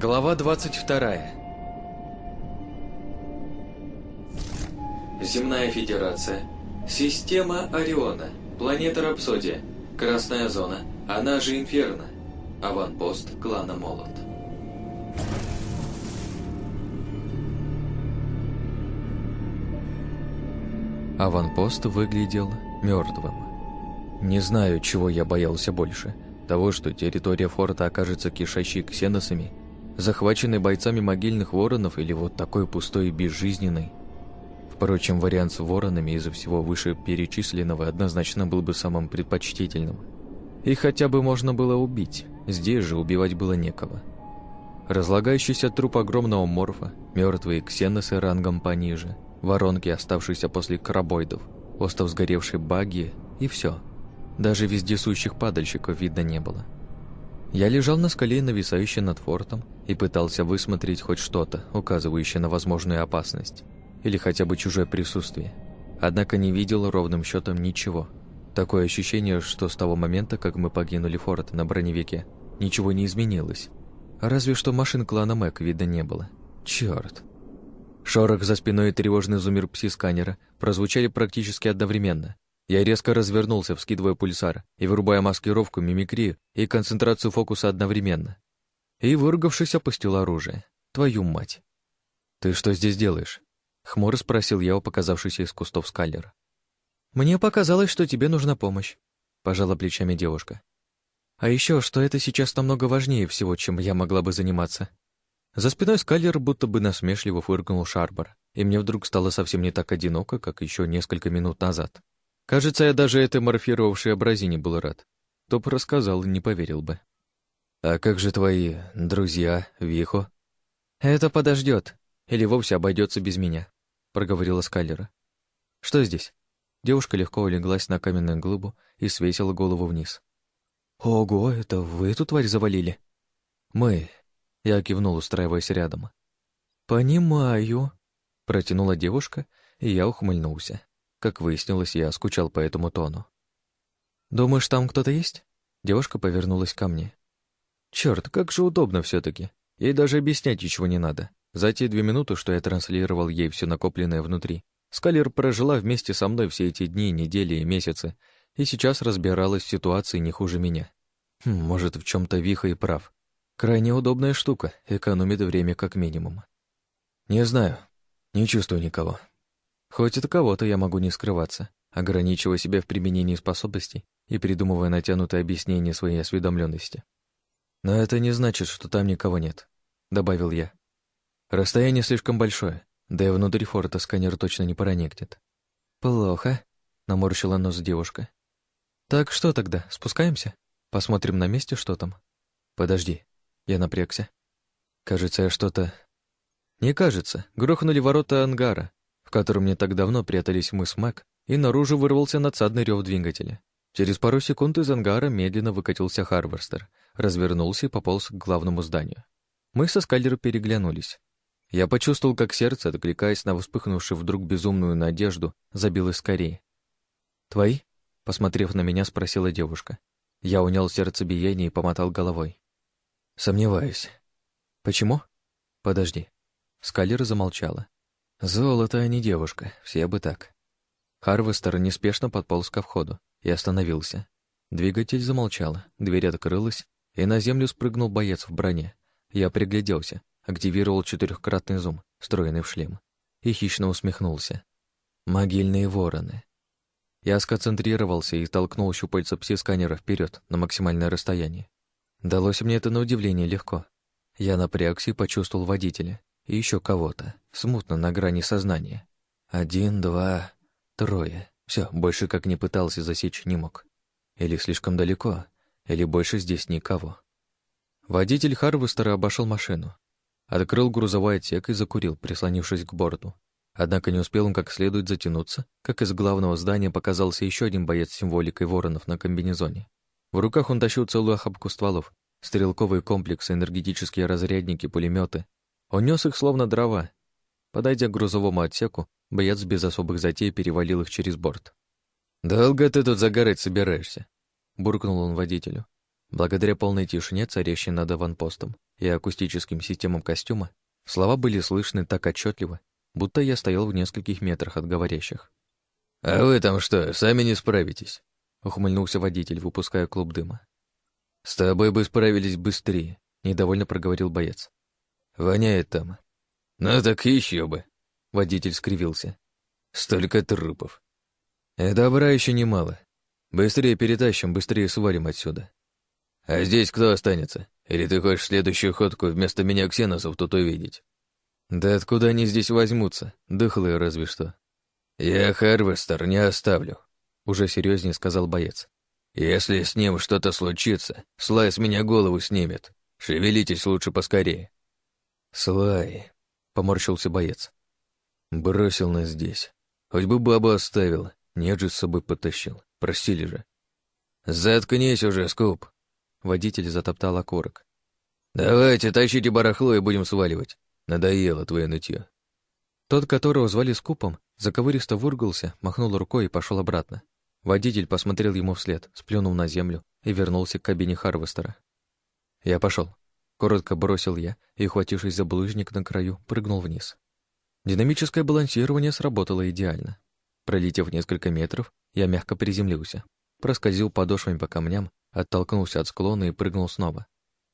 Глава 22 Земная Федерация. Система Ориона. Планета Рапсодия. Красная зона. Она же Инферно. Аванпост клана Молот. Аванпост выглядел мертвым. Не знаю, чего я боялся больше. Того, что территория форта окажется кишащей ксеносами, захваченной бойцами могильных воронов или вот такой пустой и безжизненной. Впрочем, вариант с воронами из-за всего вышеперечисленного однозначно был бы самым предпочтительным. И хотя бы можно было убить, здесь же убивать было некого. Разлагающийся труп огромного морфа, мертвые ксеносы рангом пониже, воронки, оставшиеся после крабоидов, остов сгоревшей баги и все. Даже вездесущих падальщиков видно не было. Я лежал на скале, нависающей над фортом, и пытался высмотреть хоть что-то, указывающее на возможную опасность, или хотя бы чужое присутствие. Однако не видел ровным счетом ничего. Такое ощущение, что с того момента, как мы покинули форт на броневике, ничего не изменилось. Разве что машин клана Мэг видно не было. Черт! Шорох за спиной и тревожный зумер пси-сканера прозвучали практически одновременно, я резко развернулся, вскидывая пульсар и вырубая маскировку, мимикрию и концентрацию фокуса одновременно. И, выругавшись, опустил оружие. Твою мать! «Ты что здесь делаешь?» — хмуро спросил я у показавшейся из кустов скаллера. «Мне показалось, что тебе нужна помощь», — пожала плечами девушка. «А еще, что это сейчас намного важнее всего, чем я могла бы заниматься». За спиной скаллера будто бы насмешливо фыркнул Шарбар, и мне вдруг стало совсем не так одиноко, как еще несколько минут назад. Кажется, я даже этой морфировавшей образине был рад. Топ рассказал не поверил бы. «А как же твои друзья, Вихо?» «Это подождет, или вовсе обойдется без меня», — проговорила Скайлера. «Что здесь?» Девушка легко улеглась на каменную глыбу и свесила голову вниз. «Ого, это вы эту тварь завалили?» «Мы», — я кивнул, устраиваясь рядом. «Понимаю», — протянула девушка, и я ухмыльнулся. Как выяснилось, я скучал по этому тону. «Думаешь, там кто-то есть?» Девушка повернулась ко мне. Черт, как же удобно все таки Ей даже объяснять ничего не надо. За те две минуты, что я транслировал ей все накопленное внутри, Скалер прожила вместе со мной все эти дни, недели и месяцы, и сейчас разбиралась в ситуации не хуже меня. Хм, может, в чем то Виха и прав. Крайне удобная штука, экономит время как минимум. Не знаю, не чувствую никого. Хоть от кого-то я могу не скрываться, ограничивая себя в применении способностей и придумывая натянутое объяснение своей осведомленности. Но это не значит, что там никого нет, добавил я. Расстояние слишком большое, да и внутри форта сканер точно не проникнет. Плохо, наморщила нос девушка. Так что тогда, спускаемся? Посмотрим на месте, что там. Подожди, я напрягся. Кажется, я что-то... Не кажется, грохнули ворота ангара, в котором не так давно прятались мы с Мэг, и наружу вырвался надсадный рев двигателя. Через пару секунд из ангара медленно выкатился Харварстер, развернулся и пополз к главному зданию. Мы со Скайлером переглянулись. Я почувствовал, как сердце, откликаясь на вспыхнувшую вдруг безумную надежду, забилось скорее. «Твои?» — посмотрев на меня, спросила девушка. Я унял сердцебиение и помотал головой. «Сомневаюсь». «Почему?» «Подожди». Скайлер замолчала. Золото, а не девушка, все бы так. Харвестер неспешно подполз ко входу и остановился. Двигатель замолчал, дверь открылась, и на землю спрыгнул боец в броне. Я пригляделся, активировал четырехкратный зум, встроенный в шлем, и хищно усмехнулся. Могильные вороны. Я сконцентрировался и толкнул щупальца пси-сканера вперед на максимальное расстояние. Далось мне это на удивление легко. Я напрягся и почувствовал водителя и еще кого-то, смутно на грани сознания. Один, два, трое. Все, больше как не пытался засечь не мог. Или слишком далеко, или больше здесь никого. Водитель Харвестера обошел машину. Открыл грузовой отсек и закурил, прислонившись к борту. Однако не успел он как следует затянуться, как из главного здания показался еще один боец с символикой воронов на комбинезоне. В руках он тащил целую охапку стволов, стрелковые комплексы, энергетические разрядники, пулеметы, он нес их словно дрова. Подойдя к грузовому отсеку, боец без особых затей перевалил их через борт. «Долго ты тут загорать собираешься?» — буркнул он водителю. Благодаря полной тишине, царящей над аванпостом, и акустическим системам костюма, слова были слышны так отчетливо, будто я стоял в нескольких метрах от говорящих. «А вы там что, сами не справитесь?» — ухмыльнулся водитель, выпуская клуб дыма. «С тобой бы справились быстрее», — недовольно проговорил боец. «Воняет там». «Ну так еще бы», — водитель скривился. «Столько трупов». «И добра еще немало. Быстрее перетащим, быстрее свалим отсюда». «А здесь кто останется? Или ты хочешь следующую ходку вместо меня ксеносов тут увидеть?» «Да откуда они здесь возьмутся? Дыхлые разве что». «Я Харвестер не оставлю», — уже серьезнее сказал боец. «Если с ним что-то случится, Слай с меня голову снимет. Шевелитесь лучше поскорее». «Слай», — поморщился боец. «Бросил нас здесь. Хоть бы бабу оставил, нет же с собой потащил. Просили же». «Заткнись уже, Скуп!» Водитель затоптал окорок. «Давайте, тащите барахло и будем сваливать. Надоело твое нытье». Тот, которого звали Скупом, заковыристо выргался, махнул рукой и пошел обратно. Водитель посмотрел ему вслед, сплюнул на землю и вернулся к кабине Харвестера. Я пошел. Коротко бросил я и, ухватившись за булыжник на краю, прыгнул вниз. Динамическое балансирование сработало идеально. Пролетев несколько метров, я мягко приземлился, проскользил подошвами по камням, оттолкнулся от склона и прыгнул снова.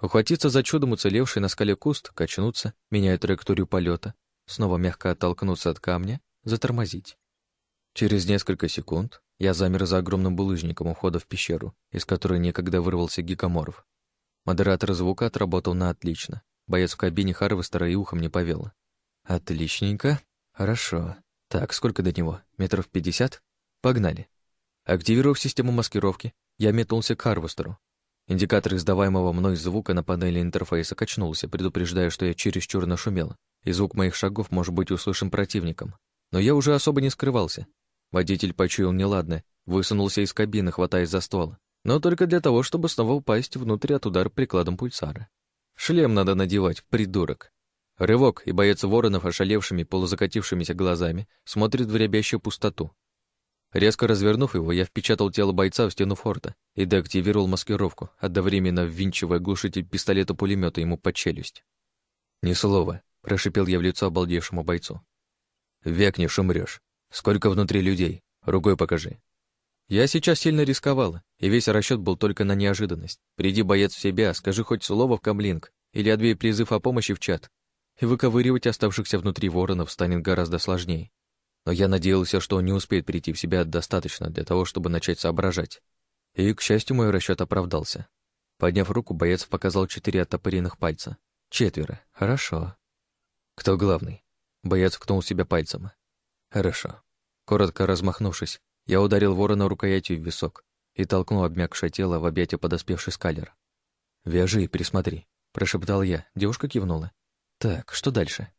Ухватиться за чудом уцелевший на скале куст, качнуться, меняя траекторию полета, снова мягко оттолкнуться от камня, затормозить. Через несколько секунд я замер за огромным булыжником у входа в пещеру, из которой некогда вырвался гикоморф. Модератор звука отработал на отлично. Боец в кабине Харвестера и ухом не повел. Отличненько. Хорошо. Так, сколько до него? Метров пятьдесят? Погнали. Активировав систему маскировки, я метнулся к Харвестеру. Индикатор издаваемого мной звука на панели интерфейса качнулся, предупреждая, что я чересчур нашумел, и звук моих шагов может быть услышан противником. Но я уже особо не скрывался. Водитель почуял неладное, высунулся из кабины, хватаясь за ствол, но только для того, чтобы снова упасть внутрь от удара прикладом пульсара. Шлем надо надевать, придурок. Рывок, и боец воронов, ошалевшими, полузакатившимися глазами, смотрит в рябящую пустоту. Резко развернув его, я впечатал тело бойца в стену форта и деактивировал маскировку, одновременно ввинчивая глушитель пистолета пулемета ему под челюсть. «Ни слова», — прошипел я в лицо обалдевшему бойцу. «Векнешь, умрешь. Сколько внутри людей? Рукой покажи». Я сейчас сильно рисковала, и весь расчет был только на неожиданность. Приди, боец, в себя, скажи хоть слово в камлинг или отбей призыв о помощи в чат, и выковыривать оставшихся внутри воронов станет гораздо сложнее. Но я надеялся, что он не успеет прийти в себя достаточно для того, чтобы начать соображать. И, к счастью, мой расчет оправдался. Подняв руку, боец показал четыре оттопыренных пальца. Четверо. Хорошо. Кто главный? Боец ткнул себя пальцем. Хорошо. Коротко размахнувшись, я ударил ворона рукоятью в висок и толкнул обмякшее тело в объятия подоспевший скалер. «Вяжи и присмотри», — прошептал я. Девушка кивнула. «Так, что дальше?»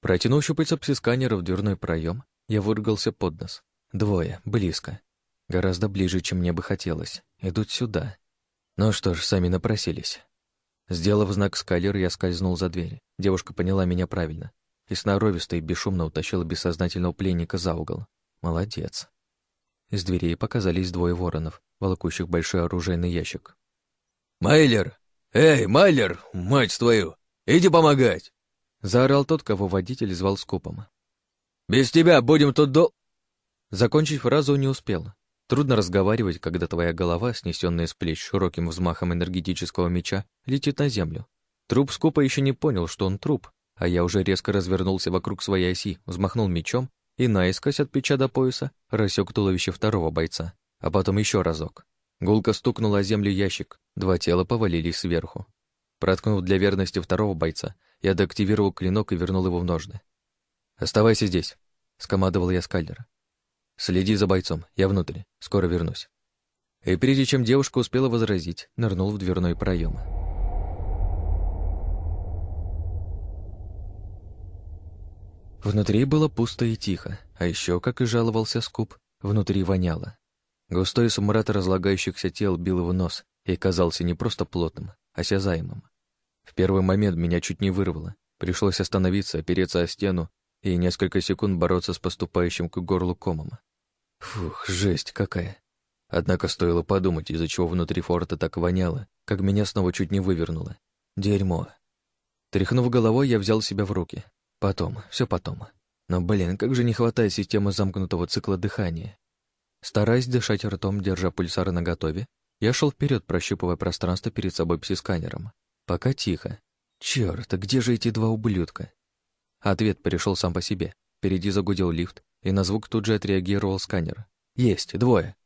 Протянув щупальца пси-сканера в дверной проем, я выругался под нос. Двое, близко. Гораздо ближе, чем мне бы хотелось. Идут сюда. Ну что ж, сами напросились. Сделав знак скалер, я скользнул за дверь. Девушка поняла меня правильно и сноровисто и бесшумно утащила бессознательного пленника за угол. Молодец. Из дверей показались двое воронов, волокущих большой оружейный ящик. «Майлер! Эй, Майлер! Мать твою! Иди помогать!» Заорал тот, кого водитель звал скупом. «Без тебя будем тут до...» Закончить фразу не успел. Трудно разговаривать, когда твоя голова, снесенная с плеч широким взмахом энергетического меча, летит на землю. Труп скупа еще не понял, что он труп, а я уже резко развернулся вокруг своей оси, взмахнул мечом и наискось от плеча до пояса рассек туловище второго бойца, а потом еще разок. Гулко стукнула о землю ящик, два тела повалились сверху. Проткнув для верности второго бойца, я деактивировал клинок и вернул его в ножны. «Оставайся здесь», — скомандовал я скальдера. «Следи за бойцом, я внутрь, скоро вернусь». И прежде чем девушка успела возразить, нырнул в дверной проем. Внутри было пусто и тихо, а еще, как и жаловался Скуп, внутри воняло. Густой сумрат разлагающихся тел бил в нос и казался не просто плотным, а осязаемым. В первый момент меня чуть не вырвало. Пришлось остановиться, опереться о стену и несколько секунд бороться с поступающим к горлу комом. Фух, жесть какая. Однако стоило подумать, из-за чего внутри форта так воняло, как меня снова чуть не вывернуло. Дерьмо. Тряхнув головой, я взял себя в руки. Потом, все потом. Но, блин, как же не хватает системы замкнутого цикла дыхания. Стараясь дышать ртом, держа пульсары наготове, я шел вперед, прощупывая пространство перед собой пси-сканером. Пока тихо. Черт, а где же эти два ублюдка? Ответ перешел сам по себе. Впереди загудел лифт, и на звук тут же отреагировал сканер. Есть, двое.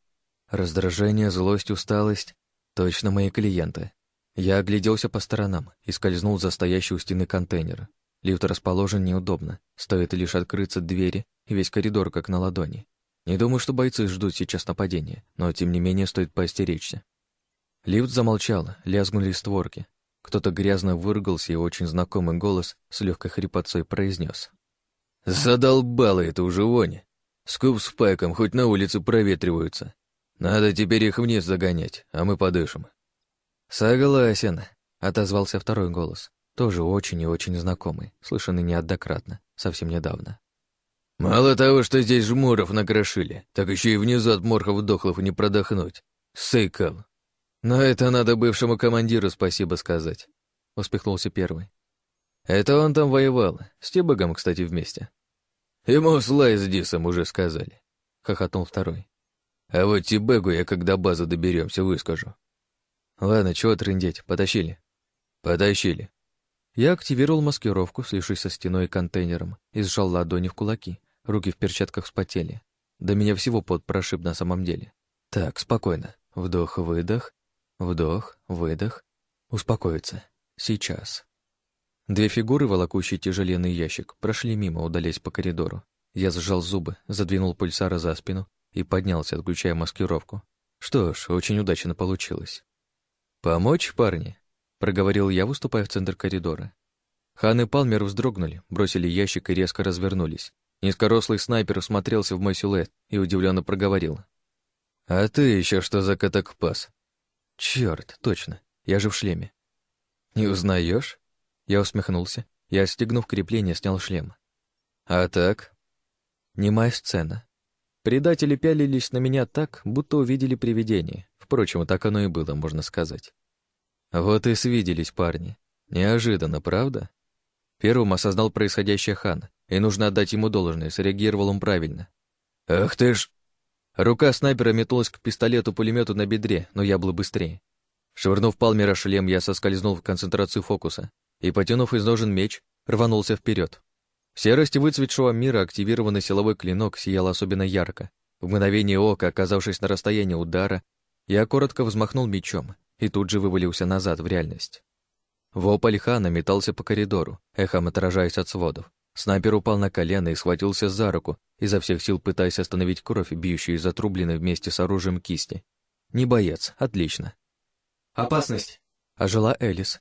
Раздражение, злость, усталость. Точно мои клиенты. Я огляделся по сторонам и скользнул за стоящий у стены контейнер. Лифт расположен неудобно. Стоит лишь открыться двери, и весь коридор как на ладони. Не думаю, что бойцы ждут сейчас нападения, но тем не менее стоит поостеречься. Лифт замолчал, лязгнули створки. Кто-то грязно выругался, и очень знакомый голос с легкой хрипотцой произнес: «Задолбало это уже вони. Скуп с пайком хоть на улице проветриваются. Надо теперь их вниз загонять, а мы подышим». «Согласен», — отозвался второй голос, тоже очень и очень знакомый, слышанный неоднократно, совсем недавно. «Мало того, что здесь жмуров накрошили, так еще и внизу от морхов дохлых не продохнуть. Сейкал». «Но это надо бывшему командиру спасибо сказать», — успехнулся первый. «Это он там воевал, с Тибагом, кстати, вместе». «Ему с Лай Дисом уже сказали», — хохотнул второй. «А вот Тибегу я, когда базу доберемся, выскажу». «Ладно, чего трындеть, потащили?» «Потащили». Я активировал маскировку, слившись со стеной и контейнером, и сжал ладони в кулаки, руки в перчатках вспотели. До меня всего под прошиб на самом деле. Так, спокойно. Вдох-выдох, Вдох, выдох. Успокоиться. Сейчас. Две фигуры, волокущие тяжеленный ящик, прошли мимо, удаляясь по коридору. Я сжал зубы, задвинул пульсара за спину и поднялся, отключая маскировку. Что ж, очень удачно получилось. «Помочь, парни?» — проговорил я, выступая в центр коридора. Хан и Палмер вздрогнули, бросили ящик и резко развернулись. Низкорослый снайпер смотрелся в мой силуэт и удивленно проговорил. «А ты еще что за катакпас?» Черт, точно, я же в шлеме. Не узнаешь? Я усмехнулся и, отстегнув крепление, снял шлем. А так? Немая сцена. Предатели пялились на меня так, будто увидели привидение. Впрочем, так оно и было, можно сказать. Вот и свиделись парни. Неожиданно, правда? Первым осознал происходящее хан, и нужно отдать ему должное, среагировал он правильно. «Ах ты ж...» Рука снайпера метнулась к пистолету-пулемету на бедре, но я был быстрее. Швырнув Палмера шлем, я соскользнул в концентрацию фокуса и, потянув из ножен меч, рванулся вперед. В серости выцветшего мира активированный силовой клинок сиял особенно ярко. В мгновение ока, оказавшись на расстоянии удара, я коротко взмахнул мечом и тут же вывалился назад в реальность. Вопль Хана метался по коридору, эхом отражаясь от сводов. Снайпер упал на колено и схватился за руку, изо всех сил пытаясь остановить кровь, бьющую из отрубленной вместе с оружием кисти. Не боец, отлично. «Опасность!» — ожила Элис.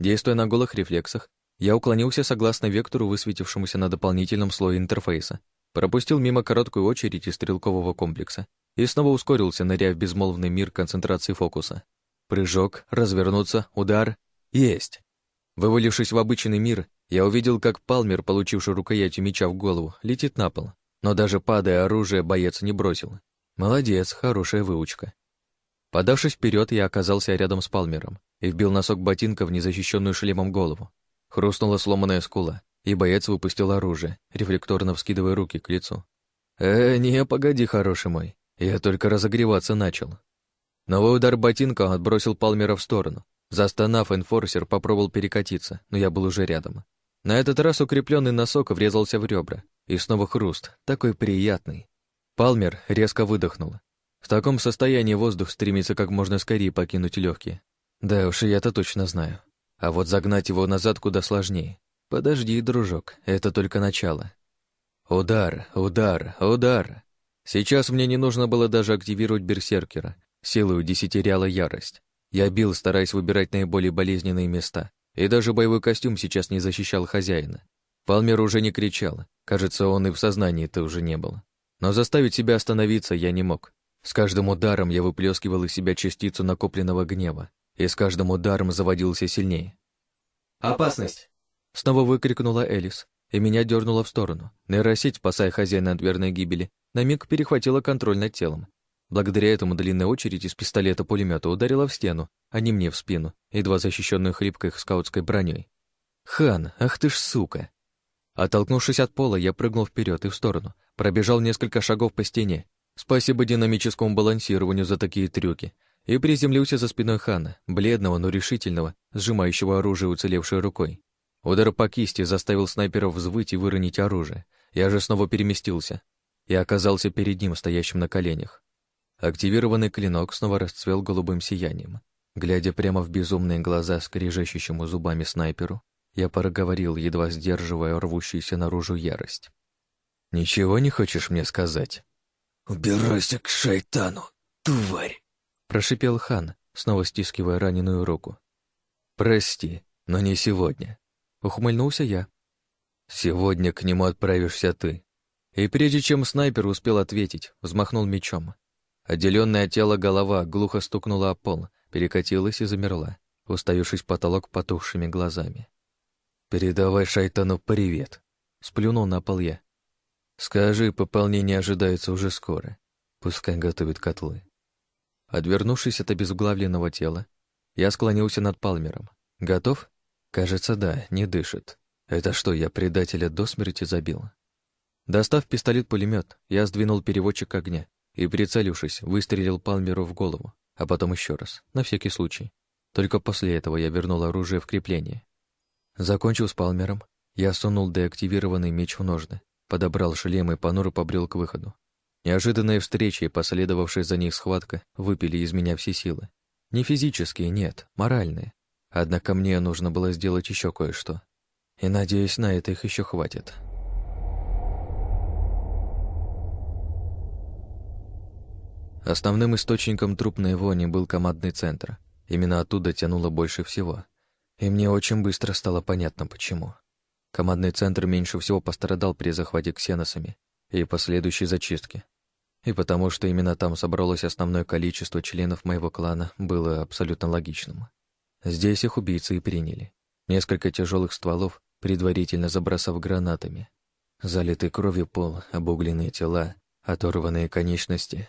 Действуя на голых рефлексах, я уклонился согласно вектору, высветившемуся на дополнительном слое интерфейса, пропустил мимо короткую очередь из стрелкового комплекса и снова ускорился, ныряя в безмолвный мир концентрации фокуса. Прыжок, развернуться, удар. Есть! Вывалившись в обычный мир, я увидел, как Палмер, получивший рукоятью меча в голову, летит на пол. Но даже падая оружие, боец не бросил. Молодец, хорошая выучка. Подавшись вперед, я оказался рядом с Палмером и вбил носок ботинка в незащищенную шлемом голову. Хрустнула сломанная скула, и боец выпустил оружие, рефлекторно вскидывая руки к лицу. «Э, не, погоди, хороший мой, я только разогреваться начал». Новый удар ботинка отбросил Палмера в сторону. Застонав, энфорсер попробовал перекатиться, но я был уже рядом. На этот раз укрепленный носок врезался в ребра. И снова хруст, такой приятный. Палмер резко выдохнул. В таком состоянии воздух стремится как можно скорее покинуть легкие. Да уж, я-то точно знаю. А вот загнать его назад куда сложнее. Подожди, дружок, это только начало. Удар, удар, удар. Сейчас мне не нужно было даже активировать берсеркера. Силой удесятеряла ярость. Я бил, стараясь выбирать наиболее болезненные места. И даже боевой костюм сейчас не защищал хозяина. Палмер уже не кричал. Кажется, он и в сознании-то уже не был. Но заставить себя остановиться я не мог. С каждым ударом я выплескивал из себя частицу накопленного гнева, и с каждым ударом заводился сильнее. «Опасность!» Снова выкрикнула Элис, и меня дернула в сторону. Нейросеть, спасая хозяина от верной гибели, на миг перехватила контроль над телом. Благодаря этому длинная очередь из пистолета-пулемета ударила в стену, а не мне в спину, едва защищенную хрипкой скаутской броней. «Хан, ах ты ж сука!» Оттолкнувшись от пола, я прыгнул вперед и в сторону, пробежал несколько шагов по стене. Спасибо динамическому балансированию за такие трюки. И приземлился за спиной Хана, бледного, но решительного, сжимающего оружие уцелевшей рукой. Удар по кисти заставил снайперов взвыть и выронить оружие. Я же снова переместился и оказался перед ним, стоящим на коленях. Активированный клинок снова расцвел голубым сиянием. Глядя прямо в безумные глаза скрежещущему зубами снайперу, я проговорил, едва сдерживая рвущуюся наружу ярость. «Ничего не хочешь мне сказать?» «Убирайся к шайтану, тварь!» Прошипел хан, снова стискивая раненую руку. «Прости, но не сегодня». Ухмыльнулся я. «Сегодня к нему отправишься ты». И прежде чем снайпер успел ответить, взмахнул мечом. Отделенная от тела голова глухо стукнула о пол, перекатилась и замерла, уставившись в потолок потухшими глазами. «Передавай шайтану привет», — сплюнул на пол я. «Скажи, пополнение ожидается уже скоро. Пускай готовит котлы». Отвернувшись от обезглавленного тела, я склонился над Палмером. «Готов?» «Кажется, да, не дышит. Это что, я предателя до смерти забил?» Достав пистолет-пулемет, я сдвинул переводчик огня и, прицелившись, выстрелил Палмеру в голову, а потом еще раз, на всякий случай. Только после этого я вернул оружие в крепление. Закончив с Палмером, я сунул деактивированный меч в ножны, подобрал шлем и понуро побрел к выходу. Неожиданные встречи и последовавшая за них схватка выпили из меня все силы. Не физические, нет, моральные. Однако мне нужно было сделать еще кое-что. И, надеюсь, на это их еще хватит. Основным источником трупной вони был командный центр. Именно оттуда тянуло больше всего — и мне очень быстро стало понятно, почему. Командный центр меньше всего пострадал при захвате ксеносами и последующей зачистке. И потому что именно там собралось основное количество членов моего клана, было абсолютно логичным. Здесь их убийцы и приняли. Несколько тяжелых стволов, предварительно забросав гранатами. Залитый кровью пол, обугленные тела, оторванные конечности.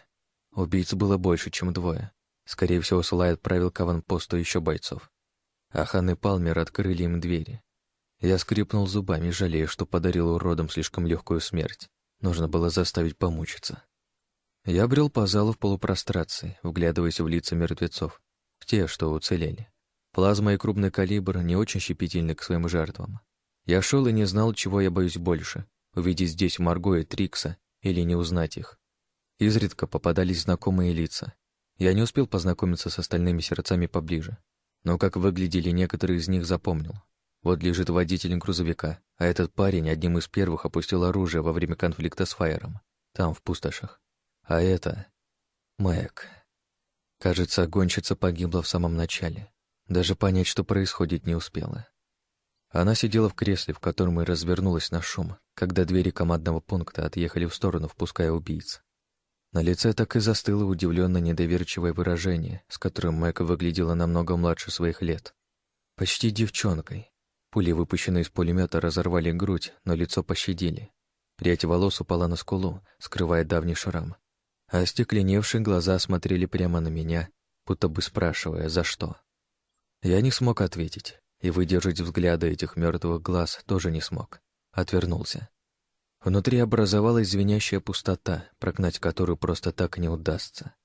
Убийц было больше, чем двое. Скорее всего, Слай отправил к аванпосту еще бойцов а Хан и Палмер открыли им двери. Я скрипнул зубами, жалея, что подарил уродам слишком легкую смерть. Нужно было заставить помучиться. Я брел по залу в полупрострации, вглядываясь в лица мертвецов, в те, что уцелели. Плазма и крупный калибр не очень щепетильны к своим жертвам. Я шел и не знал, чего я боюсь больше — увидеть здесь Марго и Трикса или не узнать их. Изредка попадались знакомые лица. Я не успел познакомиться с остальными сердцами поближе но как выглядели некоторые из них запомнил. Вот лежит водитель грузовика, а этот парень одним из первых опустил оружие во время конфликта с Фаером, там, в пустошах. А это... Мэг. Кажется, гонщица погибла в самом начале. Даже понять, что происходит, не успела. Она сидела в кресле, в котором и развернулась на шум, когда двери командного пункта отъехали в сторону, впуская убийц. На лице так и застыло удивленно недоверчивое выражение, с которым Мэг выглядела намного младше своих лет. Почти девчонкой. Пули, выпущенные из пулемета, разорвали грудь, но лицо пощадили. Прядь волос упала на скулу, скрывая давний шрам. А остекленевшие глаза смотрели прямо на меня, будто бы спрашивая, за что. Я не смог ответить, и выдержать взгляды этих мертвых глаз тоже не смог. Отвернулся. Внутри образовалась звенящая пустота, прогнать которую просто так не удастся.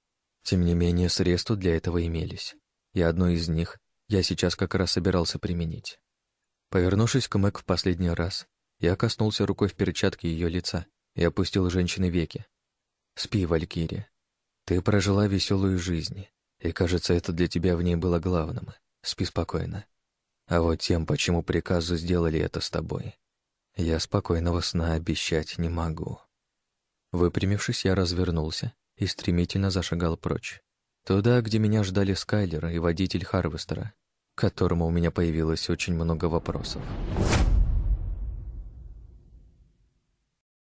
Тем не менее, средства для этого имелись, и одно из них я сейчас как раз собирался применить. Повернувшись к Мэг в последний раз, я коснулся рукой в перчатке ее лица и опустил женщины веки. «Спи, Валькирия. Ты прожила веселую жизнь, и, кажется, это для тебя в ней было главным. Спи спокойно. А вот тем, почему приказы сделали это с тобой, я спокойного сна обещать не могу. Выпрямившись, я развернулся и стремительно зашагал прочь. Туда, где меня ждали Скайлер и водитель Харвестера, к которому у меня появилось очень много вопросов.